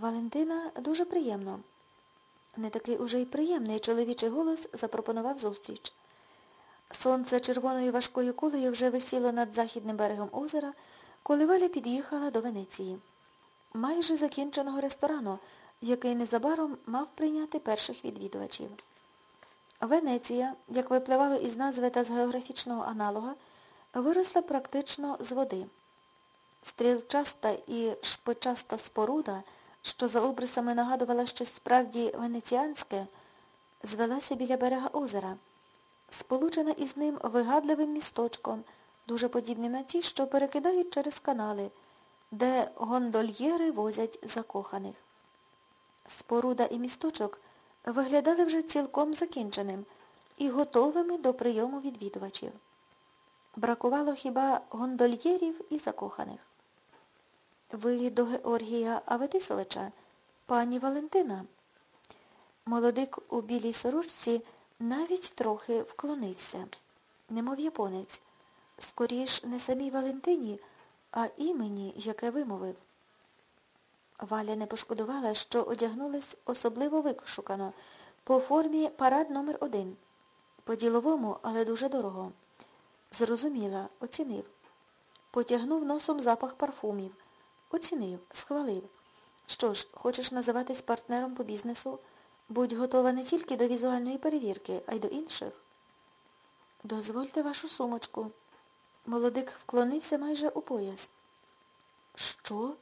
Валентина дуже приємно. Не такий уже й приємний чоловічий голос запропонував зустріч. Сонце червоною важкою кулею вже висіло над західним берегом озера, коли Валя під'їхала до Венеції. Майже закінченого ресторану, який незабаром мав прийняти перших відвідувачів. Венеція, як випливало із назви та з географічного аналога, виросла практично з води. Стрілчаста і шпичаста споруда, що за обрисами нагадувала щось справді венеціанське, звелася біля берега озера, сполучена із ним вигадливим місточком, дуже подібним на ті, що перекидають через канали, де гондольєри возять закоханих. Споруда і місточок виглядали вже цілком закінченим і готовими до прийому відвідувачів. Бракувало хіба гондольєрів і закоханих. Ви до Георгія Аветисовича, пані Валентина. Молодик у білій сорочці навіть трохи вклонився, немов японець, скоріш не самій Валентині, а імені, яке вимовив. Валя не пошкодувала, що одягнулась особливо викошукано, по формі парад номер один. По-діловому, але дуже дорого. Зрозуміла, оцінив. Потягнув носом запах парфумів. Оцінив, схвалив. Що ж, хочеш називатись партнером по бізнесу? Будь готова не тільки до візуальної перевірки, а й до інших. Дозвольте вашу сумочку. Молодик вклонився майже у пояс. Що?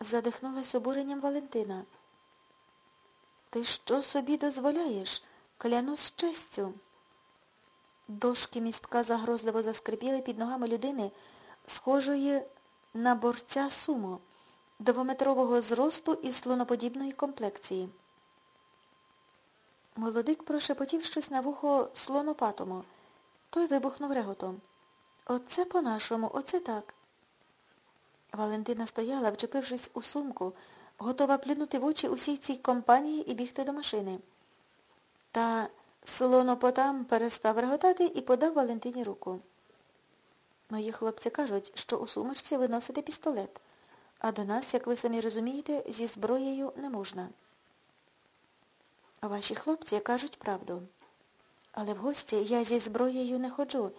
задихнулась обуренням Валентина. Ти що собі дозволяєш? Клянусь честю. Дошки містка загрозливо заскрипіли під ногами людини, схожої на борця сумо, двометрового зросту і слоноподібної комплекції. Молодик прошепотів щось на вухо слонопатому. Той вибухнув реготом. Оце по-нашому, оце так. Валентина стояла, вчепившись у сумку, готова плюнути в очі усій цій компанії і бігти до машини. Та слонопотам перестав реготати і подав Валентині руку. Мої хлопці кажуть, що у сумочці ви носите пістолет, а до нас, як ви самі розумієте, зі зброєю не можна. Ваші хлопці кажуть правду. Але в гості я зі зброєю не ходжу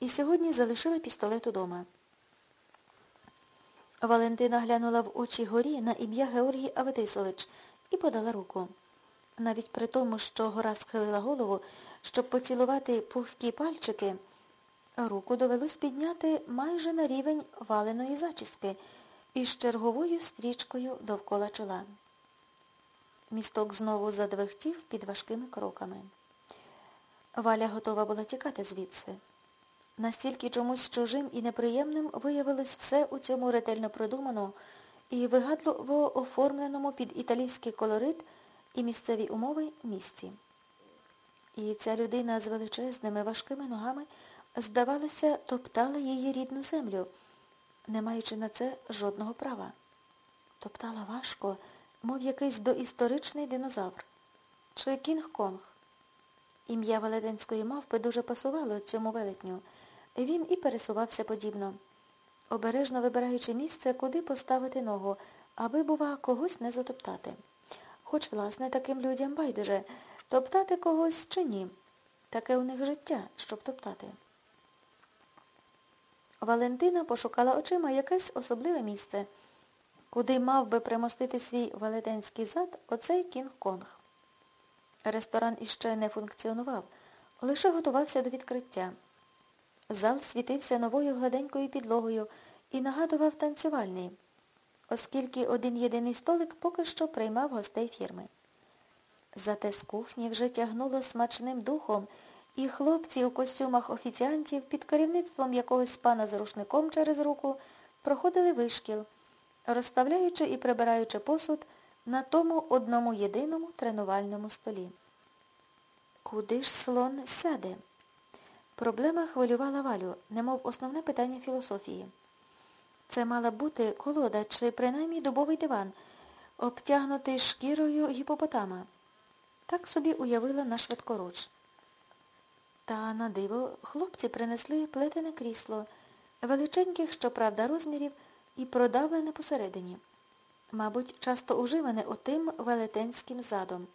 і сьогодні залишила пістолет удома. Валентина глянула в очі горі на ім'я Георгій Аветисович і подала руку. Навіть при тому, що гора схилила голову, щоб поцілувати пухкі пальчики, руку довелось підняти майже на рівень валеної зачіски із черговою стрічкою довкола чола. Місток знову задвихтів під важкими кроками. Валя готова була тікати звідси. Настільки чомусь чужим і неприємним виявилось все у цьому ретельно продумано і вигадливо оформленому під італійський колорит і місцеві умови місці. І ця людина з величезними важкими ногами, здавалося, топтала її рідну землю, не маючи на це жодного права. Топтала важко, мов якийсь доісторичний динозавр. Чи Кінг-Конг. Ім'я велетенської мавпи дуже пасувало цьому велетню. Він і пересувався подібно, обережно вибираючи місце, куди поставити ногу, аби, бува, когось не затоптати. Хоч, власне, таким людям байдуже, топтати когось чи ні. Таке у них життя, щоб топтати. Валентина пошукала очима якесь особливе місце, куди мав би примостити свій велетенський зад оцей Кінг-Конг. Ресторан іще не функціонував, лише готувався до відкриття. Зал світився новою гладенькою підлогою і нагадував танцювальний, оскільки один єдиний столик поки що приймав гостей фірми. Зате з кухні вже тягнуло смачним духом, і хлопці у костюмах офіціантів під керівництвом якогось пана з рушником через руку проходили вишкіл, розставляючи і прибираючи посуд на тому одному єдиному тренувальному столі. Куди ж слон сяде? Проблема хвилювала Валю, немов основне питання філософії. Це мала бути колода чи принаймні дубовий диван, обтягнутий шкірою гіпопотама. Так собі уявила на швидкоруч. Та на диво хлопці принесли плетене крісло, величеньких, щоправда, розмірів і продавлене посередині. мабуть, часто уживане отим велетенським задом.